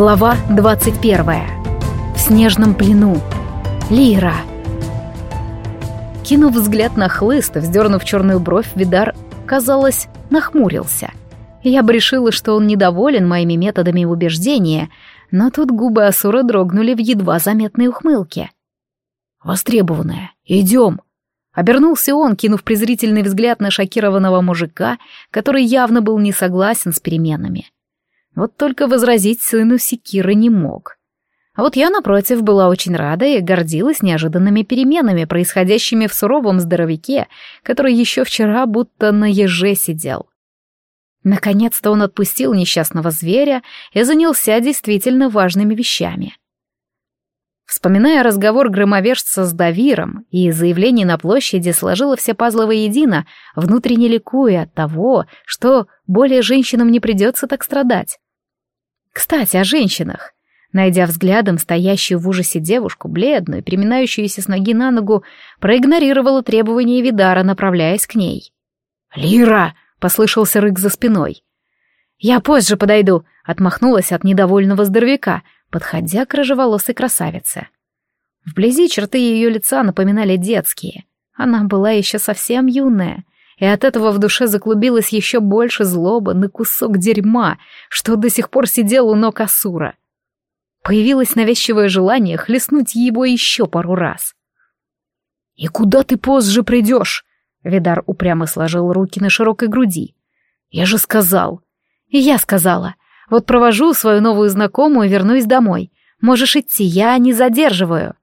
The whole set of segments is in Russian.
Глава 21. В снежном плену. Лира. Кинув взгляд на хлыст вздернув черную бровь, Видар, казалось, нахмурился. Я бы решила, что он недоволен моими методами убеждения, но тут губы Асура дрогнули в едва заметной ухмылке. «Востребованная, идем!» Обернулся он, кинув презрительный взгляд на шокированного мужика, который явно был не согласен с переменами. Вот только возразить сыну Секира не мог. А вот я, напротив, была очень рада и гордилась неожиданными переменами, происходящими в суровом здоровяке, который еще вчера будто на еже сидел. Наконец-то он отпустил несчастного зверя и занялся действительно важными вещами. Вспоминая разговор громовержца с Давиром и заявление на площади, сложила все пазлы воедино, внутренне ликуя от того, что более женщинам не придется так страдать. Кстати, о женщинах. Найдя взглядом стоящую в ужасе девушку, бледную, переминающуюся с ноги на ногу, проигнорировала требования Видара, направляясь к ней. «Лира!» — послышался рык за спиной. «Я позже подойду», — отмахнулась от недовольного здоровяка, подходя к рыжеволосой красавице. Вблизи черты ее лица напоминали детские. Она была еще совсем юная, и от этого в душе заклубилось еще больше злоба на кусок дерьма, что до сих пор сидел у ног Асура. Появилось навязчивое желание хлестнуть его еще пару раз. «И куда ты позже придешь?» Видар упрямо сложил руки на широкой груди. «Я же сказал!» «И я сказала!» Вот провожу свою новую знакомую и вернусь домой. Можешь идти, я не задерживаю».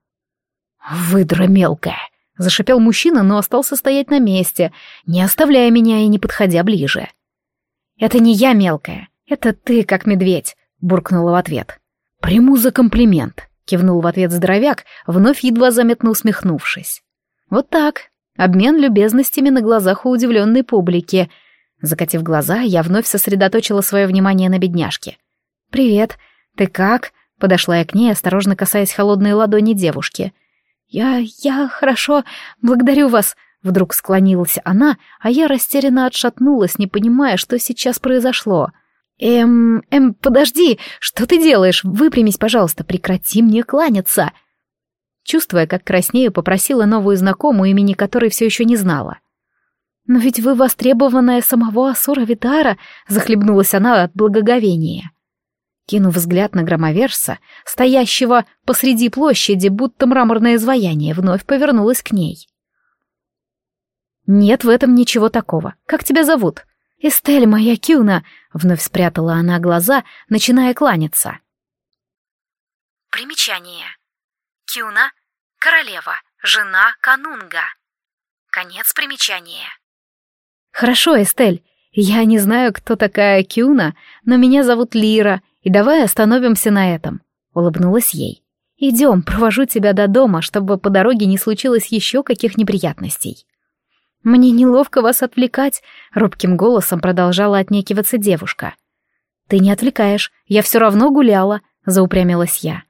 «Выдра мелкая», — зашипел мужчина, но остался стоять на месте, не оставляя меня и не подходя ближе. «Это не я мелкая, это ты, как медведь», — буркнула в ответ. «Приму за комплимент», — кивнул в ответ здоровяк, вновь едва заметно усмехнувшись. «Вот так, обмен любезностями на глазах у удивленной публики — Закатив глаза, я вновь сосредоточила свое внимание на бедняжке. «Привет, ты как?» — подошла я к ней, осторожно касаясь холодной ладони девушки. «Я... я хорошо, благодарю вас», — вдруг склонилась она, а я растерянно отшатнулась, не понимая, что сейчас произошло. «Эм... эм, подожди, что ты делаешь? Выпрямись, пожалуйста, прекрати мне кланяться!» Чувствуя, как краснею, попросила новую знакомую, имени которой все еще не знала. «Но ведь вы востребованная самого Асура Витара», — захлебнулась она от благоговения. Кинув взгляд на громовержца, стоящего посреди площади, будто мраморное изваяние, вновь повернулась к ней. «Нет в этом ничего такого. Как тебя зовут?» «Эстель моя Кюна», — вновь спрятала она глаза, начиная кланяться. Примечание. Кюна — королева, жена Канунга. Конец примечания. «Хорошо, Эстель, я не знаю, кто такая Кюна, но меня зовут Лира, и давай остановимся на этом», — улыбнулась ей. «Идем, провожу тебя до дома, чтобы по дороге не случилось еще каких неприятностей». «Мне неловко вас отвлекать», — робким голосом продолжала отнекиваться девушка. «Ты не отвлекаешь, я все равно гуляла», — заупрямилась я.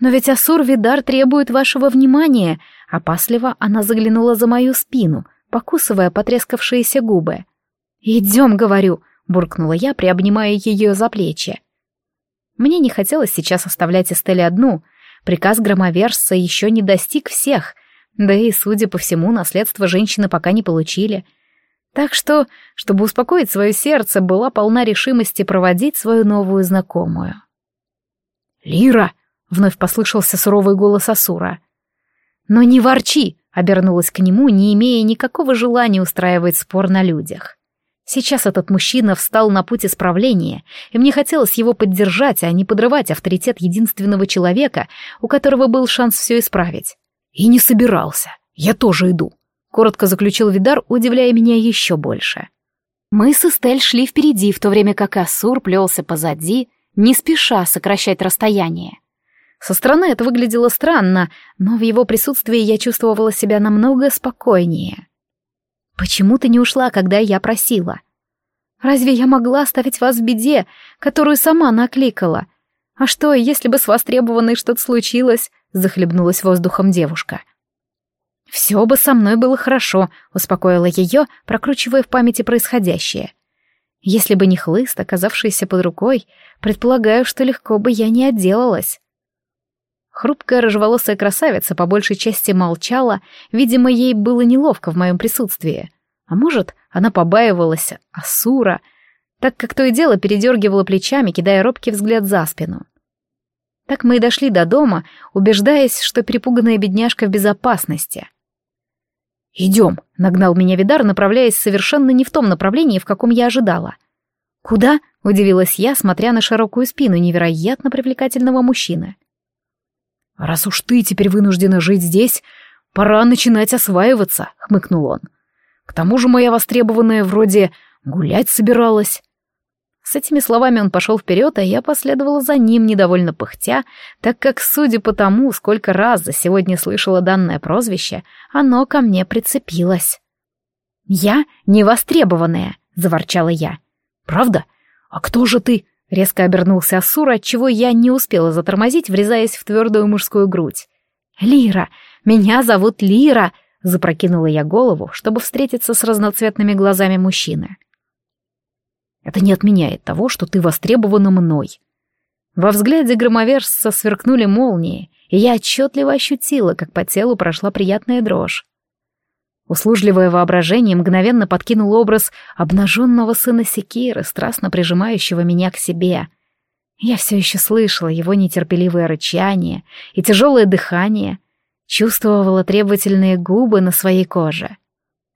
«Но ведь Асур Видар требует вашего внимания», — опасливо она заглянула за мою спину — покусывая потрескавшиеся губы. «Идем, говорю», — буркнула я, приобнимая ее за плечи. Мне не хотелось сейчас оставлять Эстель одну. Приказ громовержца еще не достиг всех, да и, судя по всему, наследство женщины пока не получили. Так что, чтобы успокоить свое сердце, была полна решимости проводить свою новую знакомую. «Лира!» — вновь послышался суровый голос Асура. «Но не ворчи!» Обернулась к нему, не имея никакого желания устраивать спор на людях. Сейчас этот мужчина встал на путь исправления, и мне хотелось его поддержать, а не подрывать авторитет единственного человека, у которого был шанс все исправить. И не собирался. Я тоже иду. Коротко заключил Видар, удивляя меня еще больше. Мы с Эстель шли впереди, в то время как Асур плелся позади, не спеша сокращать расстояние. Со стороны это выглядело странно, но в его присутствии я чувствовала себя намного спокойнее. «Почему ты не ушла, когда я просила? Разве я могла оставить вас в беде, которую сама накликала? А что, если бы с востребованной что-то случилось?» — захлебнулась воздухом девушка. «Все бы со мной было хорошо», — успокоила ее, прокручивая в памяти происходящее. Если бы не хлыст, оказавшийся под рукой, предполагаю, что легко бы я не отделалась. Хрупкая рыжеволосая красавица по большей части молчала, видимо, ей было неловко в моем присутствии. А может, она побаивалась Асура, так как то и дело передергивала плечами, кидая робкий взгляд за спину. Так мы и дошли до дома, убеждаясь, что перепуганная бедняжка в безопасности. «Идем», — нагнал меня Видар, направляясь совершенно не в том направлении, в каком я ожидала. «Куда?» — удивилась я, смотря на широкую спину невероятно привлекательного мужчины. «Раз уж ты теперь вынуждена жить здесь, пора начинать осваиваться», — хмыкнул он. «К тому же моя востребованная вроде гулять собиралась». С этими словами он пошел вперед, а я последовала за ним, недовольно пыхтя, так как, судя по тому, сколько раз за сегодня слышала данное прозвище, оно ко мне прицепилось. «Я невостребованная», — заворчала я. «Правда? А кто же ты?» Резко обернулся Асур, отчего я не успела затормозить, врезаясь в твердую мужскую грудь. «Лира! Меня зовут Лира!» — запрокинула я голову, чтобы встретиться с разноцветными глазами мужчины. «Это не отменяет того, что ты востребована мной». Во взгляде громовержца сверкнули молнии, и я отчетливо ощутила, как по телу прошла приятная дрожь. Услужливое воображение мгновенно подкинуло образ обнаженного сына Секиры, страстно прижимающего меня к себе. Я все еще слышала его нетерпеливое рычание и тяжелое дыхание, чувствовала требовательные губы на своей коже.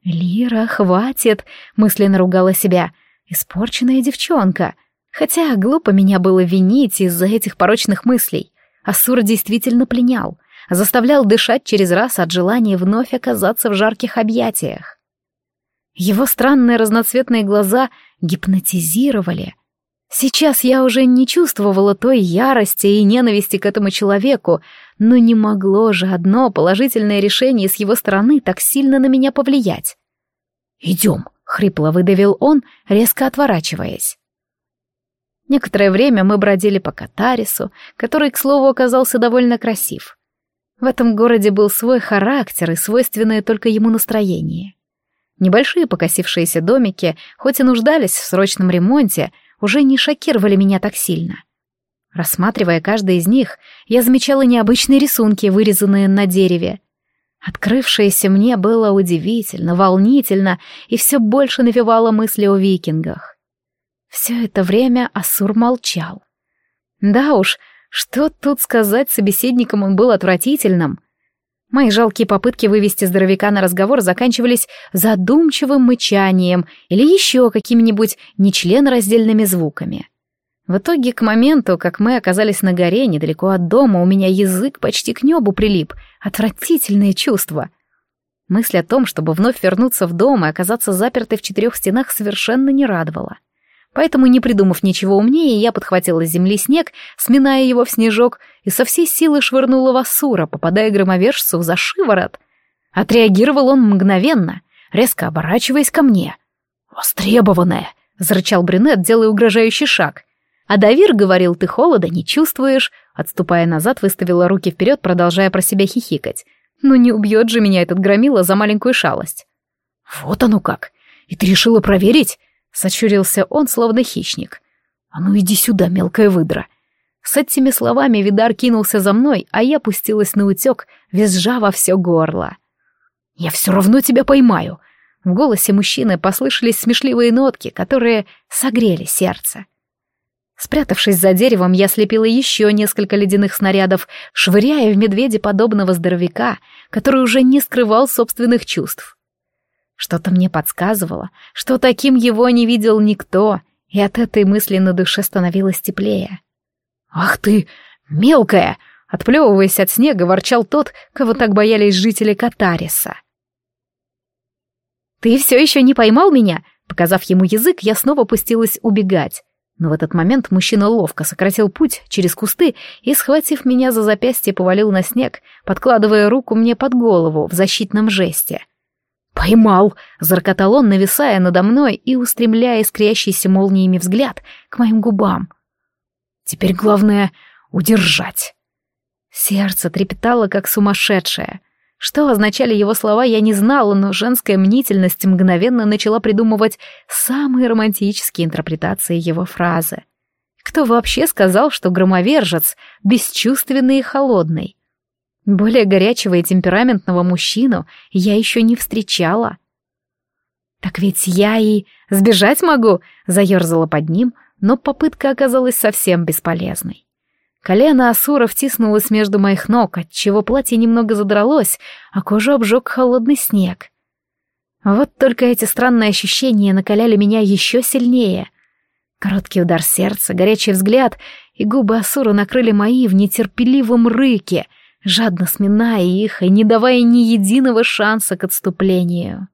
«Лира, хватит!» — мысленно ругала себя. «Испорченная девчонка!» Хотя глупо меня было винить из-за этих порочных мыслей. Асур действительно пленял — заставлял дышать через раз от желания вновь оказаться в жарких объятиях. Его странные разноцветные глаза гипнотизировали. Сейчас я уже не чувствовала той ярости и ненависти к этому человеку, но не могло же одно положительное решение с его стороны так сильно на меня повлиять. «Идем», — хрипло выдавил он, резко отворачиваясь. Некоторое время мы бродили по Катарису, который, к слову, оказался довольно красив. В этом городе был свой характер и свойственное только ему настроение. Небольшие покосившиеся домики, хоть и нуждались в срочном ремонте, уже не шокировали меня так сильно. Рассматривая каждый из них, я замечала необычные рисунки, вырезанные на дереве. Открывшееся мне было удивительно, волнительно и все больше навевало мысли о викингах. Все это время Асур молчал. Да уж, что тут сказать, собеседником он был отвратительным. Мои жалкие попытки вывести здоровяка на разговор заканчивались задумчивым мычанием или еще какими-нибудь нечленораздельными звуками. В итоге, к моменту, как мы оказались на горе, недалеко от дома, у меня язык почти к небу прилип. Отвратительные чувства. Мысль о том, чтобы вновь вернуться в дом и оказаться запертой в четырех стенах, совершенно не радовала. Поэтому, не придумав ничего умнее, я подхватила с земли снег, сминая его в снежок, и со всей силы швырнула в Асура, попадая громовержцу за шиворот. Отреагировал он мгновенно, резко оборачиваясь ко мне. «Востребованная!» — зарычал брюнет, делая угрожающий шаг. А Давир говорил, ты холода не чувствуешь. Отступая назад, выставила руки вперед, продолжая про себя хихикать. Ну не убьет же меня этот громила за маленькую шалость. «Вот оно как! И ты решила проверить?» Сочурился он, словно хищник. «А ну иди сюда, мелкая выдра!» С этими словами Видар кинулся за мной, а я пустилась на утек, визжа во все горло. «Я все равно тебя поймаю!» В голосе мужчины послышались смешливые нотки, которые согрели сердце. Спрятавшись за деревом, я слепила еще несколько ледяных снарядов, швыряя в медведя подобного здоровяка, который уже не скрывал собственных чувств. Что-то мне подсказывало, что таким его не видел никто, и от этой мысли на душе становилось теплее. «Ах ты, мелкая!» — отплевываясь от снега, ворчал тот, кого так боялись жители Катариса. «Ты все еще не поймал меня?» Показав ему язык, я снова пустилась убегать. Но в этот момент мужчина ловко сократил путь через кусты и, схватив меня за запястье, повалил на снег, подкладывая руку мне под голову в защитном жесте. «Поймал!» — заркотал он, нависая надо мной и устремляя искрящийся молниями взгляд к моим губам. «Теперь главное — удержать!» Сердце трепетало, как сумасшедшее. Что означали его слова, я не знала, но женская мнительность мгновенно начала придумывать самые романтические интерпретации его фразы. Кто вообще сказал, что громовержец бесчувственный и холодный? Более горячего и темпераментного мужчину я еще не встречала. «Так ведь я и сбежать могу!» — заерзала под ним, но попытка оказалась совсем бесполезной. Колено Асура втиснулось между моих ног, отчего платье немного задралось, а кожу обжег холодный снег. Вот только эти странные ощущения накаляли меня еще сильнее. Короткий удар сердца, горячий взгляд, и губы Асура накрыли мои в нетерпеливом рыке, жадно сминая их и не давая ни единого шанса к отступлению.